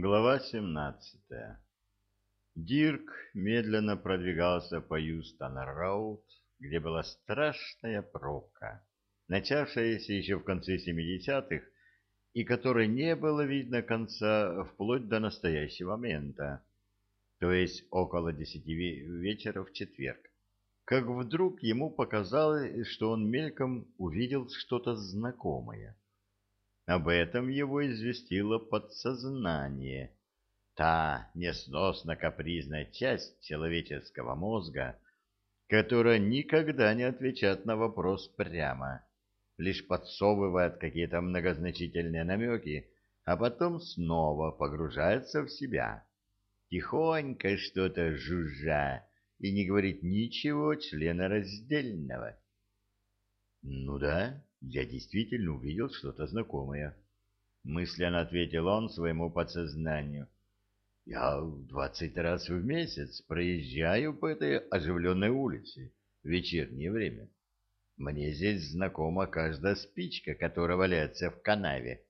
Глава 17 Дирк медленно продвигался по Юстон-Роуд, где была страшная пробка, начавшаяся еще в конце 70-х, и которой не было видно конца вплоть до настоящего момента, то есть около десяти вечера в четверг, как вдруг ему показалось, что он мельком увидел что-то знакомое. Об этом его известило подсознание, та несносно-капризная часть человеческого мозга, которая никогда не отвечает на вопрос прямо, лишь подсовывает какие-то многозначительные намеки, а потом снова погружается в себя, тихонько что-то жужжа и не говорит ничего членораздельного. Ну да, я действительно увидел что-то знакомое. Мысленно ответил он своему подсознанию. Я двадцать раз в месяц проезжаю по этой оживленной улице в вечернее время. Мне здесь знакома каждая спичка, которая валяется в канаве.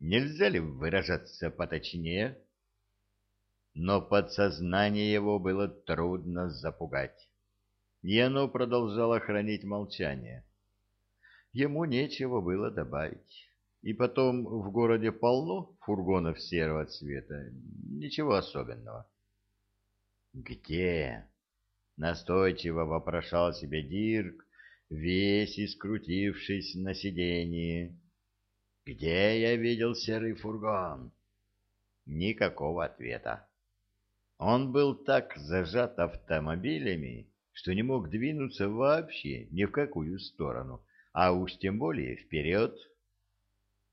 Нельзя ли выражаться поточнее? Но подсознание его было трудно запугать, и оно продолжало хранить молчание ему нечего было добавить. И потом в городе полно фургонов серого цвета, ничего особенного. «Где?» — настойчиво вопрошал себе Дирк, весь искрутившись на сиденье. «Где я видел серый фургон?» Никакого ответа. Он был так зажат автомобилями, что не мог двинуться вообще ни в какую сторону — а уж тем более вперед.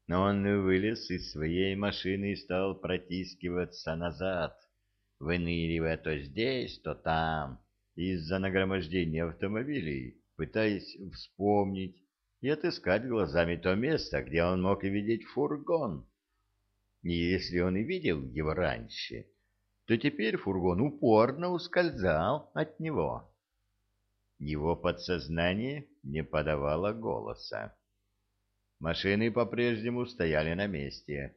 Но он вылез из своей машины и стал протискиваться назад, выныривая то здесь, то там, из-за нагромождения автомобилей, пытаясь вспомнить и отыскать глазами то место, где он мог видеть фургон. И если он и видел его раньше, то теперь фургон упорно ускользал от него. Его подсознание не подавало голоса. Машины по-прежнему стояли на месте.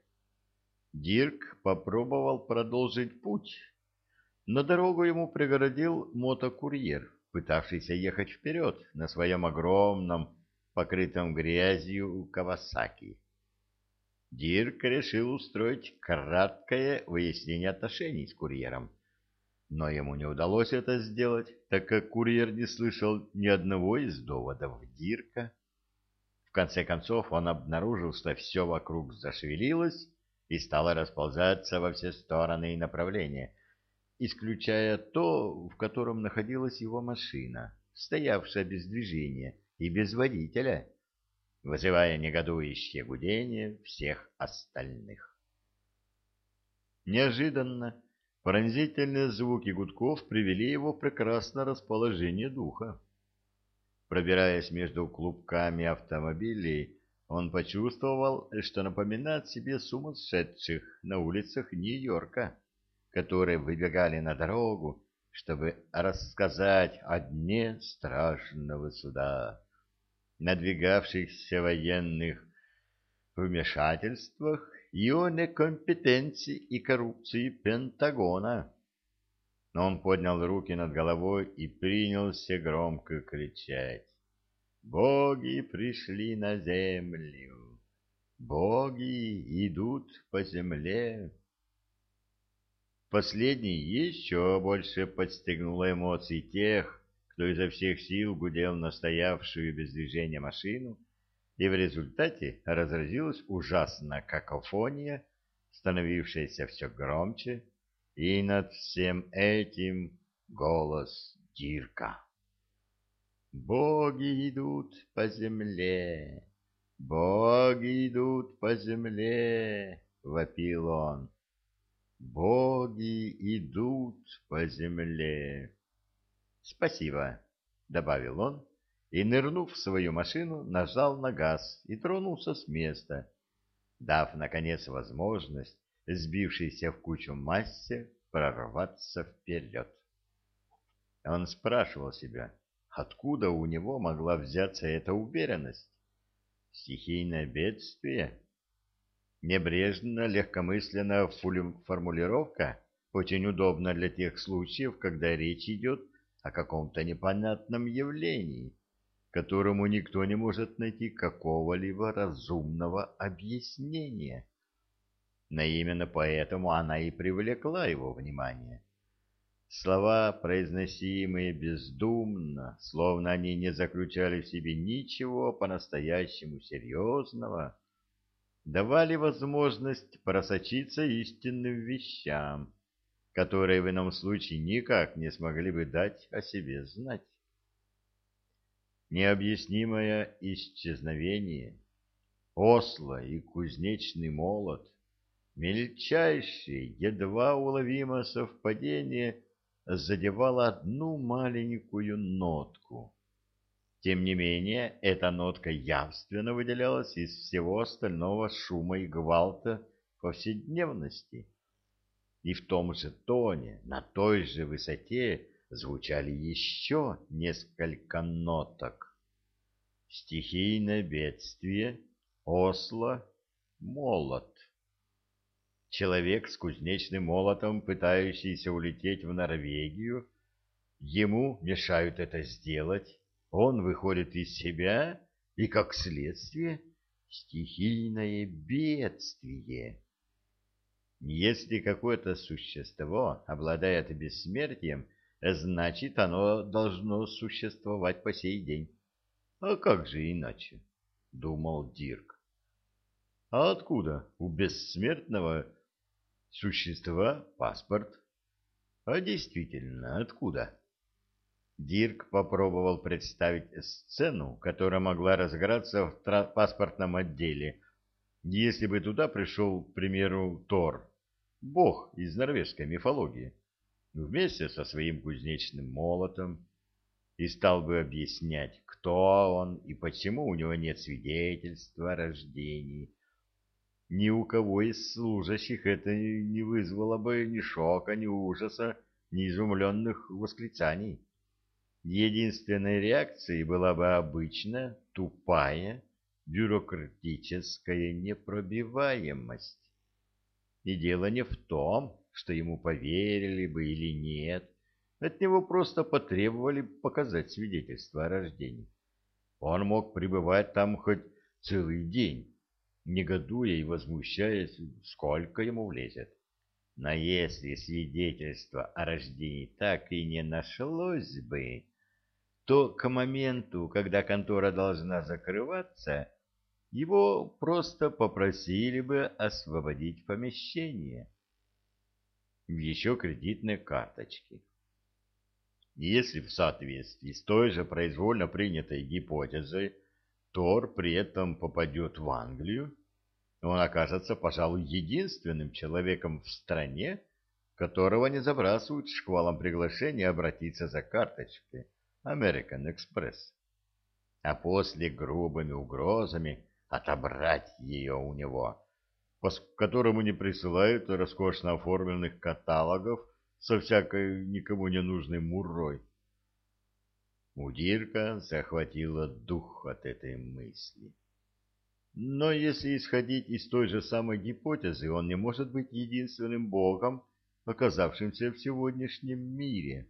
Дирк попробовал продолжить путь, но дорогу ему преградил мотокурьер, пытавшийся ехать вперед на своем огромном, покрытом грязью Кавасаки. Дирк решил устроить краткое выяснение отношений с курьером но ему не удалось это сделать, так как курьер не слышал ни одного из доводов Дирка. В конце концов он обнаружил, что все вокруг зашевелилось и стало расползаться во все стороны и направления, исключая то, в котором находилась его машина, стоявшая без движения и без водителя, вызывая негодующее гудение всех остальных. Неожиданно Пронзительные звуки гудков привели его в прекрасное расположение духа. Пробираясь между клубками автомобилей, он почувствовал, что напоминает себе сумасшедших на улицах Нью-Йорка, которые выбегали на дорогу, чтобы рассказать о дне страшного суда, надвигавшихся военных вмешательствах и о некомпетенции и коррупции Пентагона. Но он поднял руки над головой и принялся громко кричать. «Боги пришли на землю! Боги идут по земле!» Последний еще больше подстегнуло эмоции тех, кто изо всех сил гудел на стоявшую без движения машину, и в результате разразилась ужасная какофония, становившаяся все громче, и над всем этим голос Дирка. «Боги идут по земле, боги идут по земле!» — вопил он. «Боги идут по земле!» «Спасибо!» — добавил он и, нырнув в свою машину, нажал на газ и тронулся с места, дав, наконец, возможность сбившейся в кучу массе прорваться вперед. Он спрашивал себя, откуда у него могла взяться эта уверенность? Стихийное бедствие? Небрежно, легкомысленно формулировка очень удобна для тех случаев, когда речь идет о каком-то непонятном явлении, которому никто не может найти какого-либо разумного объяснения. Но именно поэтому она и привлекла его внимание. Слова, произносимые бездумно, словно они не заключали в себе ничего по-настоящему серьезного, давали возможность просочиться истинным вещам, которые в ином случае никак не смогли бы дать о себе знать. Необъяснимое исчезновение, осло и кузнечный молот, мельчайшее, едва уловимое совпадение задевало одну маленькую нотку — тем не менее, эта нотка явственно выделялась из всего остального шума и гвалта повседневности. И в том же тоне, на той же высоте звучали еще несколько ноток. Стихийное бедствие, осло, молот. Человек с кузнечным молотом, пытающийся улететь в Норвегию, ему мешают это сделать, он выходит из себя и, как следствие, стихийное бедствие. Если какое-то существо обладает бессмертием, значит, оно должно существовать по сей день. А как же иначе? — думал Дирк. А откуда у бессмертного существа паспорт? А действительно, откуда? Дирк попробовал представить сцену, которая могла разыграться в паспортном отделе, если бы туда пришел, к примеру, Тор, бог из норвежской мифологии, вместе со своим кузнечным молотом, и стал бы объяснять, кто он и почему у него нет свидетельства о рождении. Ни у кого из служащих это не вызвало бы ни шока, ни ужаса, ни изумленных восклицаний. Единственной реакцией была бы обычная, тупая, бюрократическая непробиваемость. И дело не в том, что ему поверили бы или нет, от него просто потребовали показать свидетельство о рождении. Он мог пребывать там хоть целый день, негодуя и возмущаясь, сколько ему влезет. Но если свидетельство о рождении так и не нашлось бы, то к моменту, когда контора должна закрываться, его просто попросили бы освободить помещение. Еще кредитные карточки. Если в соответствии с той же произвольно принятой гипотезой Тор при этом попадет в Англию, он окажется, пожалуй, единственным человеком в стране, которого не забрасывают шквалом приглашения обратиться за карточкой American Express, а после грубыми угрозами отобрать ее у него, которому не присылают роскошно оформленных каталогов со всякой никому не нужной мурой. Мудирка захватила дух от этой мысли. Но если исходить из той же самой гипотезы, он не может быть единственным богом, оказавшимся в сегодняшнем мире.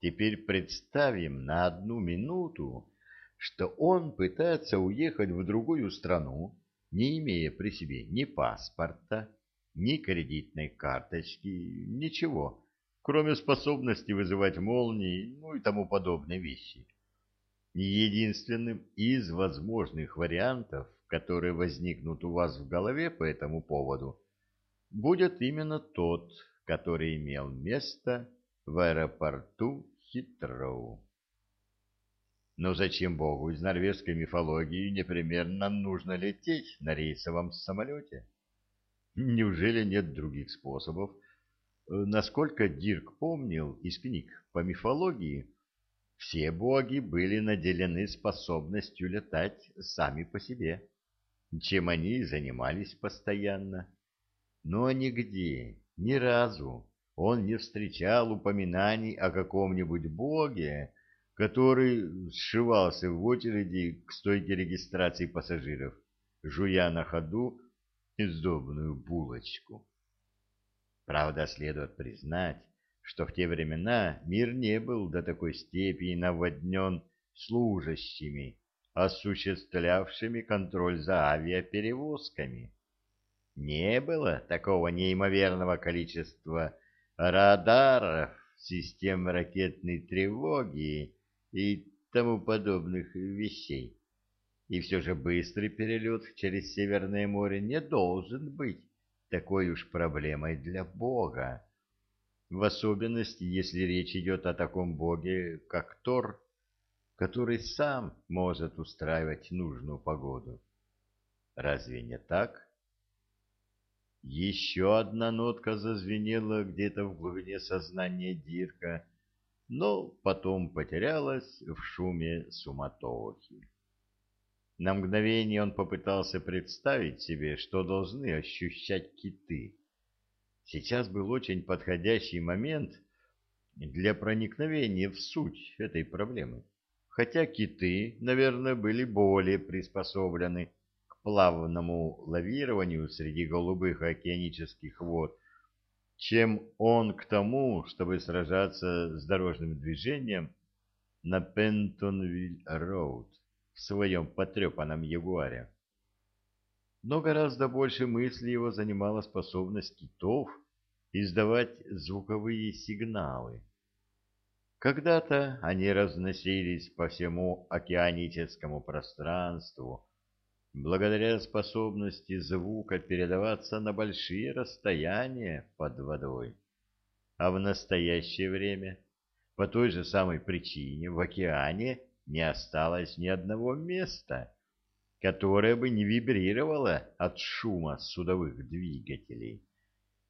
Теперь представим на одну минуту, что он пытается уехать в другую страну, не имея при себе ни паспорта, ни кредитной карточки, ничего, кроме способности вызывать молнии, ну и тому подобные вещи. Единственным из возможных вариантов, которые возникнут у вас в голове по этому поводу, будет именно тот, который имел место в аэропорту Хитроу. Но зачем Богу из норвежской мифологии непременно нужно лететь на рейсовом самолете? Неужели нет других способов? Насколько Дирк помнил из книг по мифологии, все боги были наделены способностью летать сами по себе, чем они и занимались постоянно. Но нигде, ни разу он не встречал упоминаний о каком-нибудь боге, который сшивался в очереди к стойке регистрации пассажиров, жуя на ходу сдобную булочку. Правда, следует признать, что в те времена мир не был до такой степени наводнен служащими, осуществлявшими контроль за авиаперевозками. Не было такого неимоверного количества радаров, систем ракетной тревоги и тому подобных вещей. И все же быстрый перелет через Северное море не должен быть такой уж проблемой для Бога. В особенности, если речь идет о таком Боге, как Тор, который сам может устраивать нужную погоду. Разве не так? Еще одна нотка зазвенела где-то в глубине сознания Дирка, но потом потерялась в шуме суматохи. На мгновение он попытался представить себе, что должны ощущать киты. Сейчас был очень подходящий момент для проникновения в суть этой проблемы. Хотя киты, наверное, были более приспособлены к плавному лавированию среди голубых океанических вод, чем он к тому, чтобы сражаться с дорожным движением на Пентонвиль-Роуд в своем потрепанном ягуаре. Но гораздо больше мысли его занимала способность китов издавать звуковые сигналы. Когда-то они разносились по всему океаническому пространству, благодаря способности звука передаваться на большие расстояния под водой. А в настоящее время, по той же самой причине, в океане не осталось ни одного места, которое бы не вибрировало от шума судовых двигателей.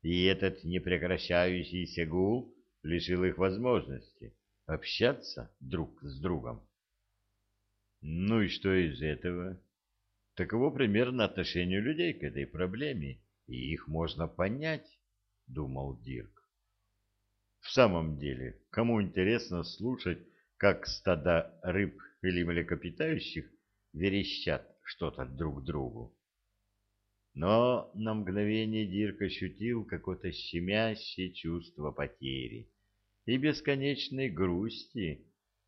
И этот непрекращающийся гул лишил их возможности общаться друг с другом. Ну и что из этого? Таково примерно отношение людей к этой проблеме, и их можно понять, — думал Дирк. В самом деле, кому интересно слушать, как стада рыб или млекопитающих верещат что-то друг другу? Но на мгновение Дирк ощутил какое-то щемящее чувство потери и бесконечной грусти,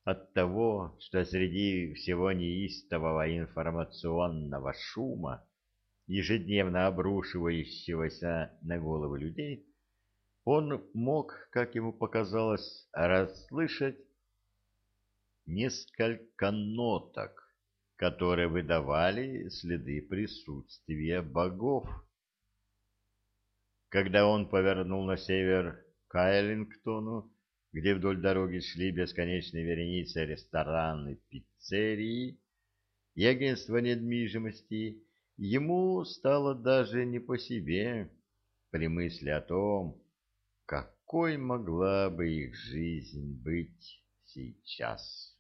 от того, что среди всего неистового информационного шума, ежедневно обрушивающегося на головы людей, он мог, как ему показалось, расслышать несколько ноток, которые выдавали следы присутствия богов. Когда он повернул на север к Айлингтону, где вдоль дороги шли бесконечные вереницы рестораны, пиццерии и агентства недвижимости, ему стало даже не по себе при мысли о том, какой могла бы их жизнь быть сейчас.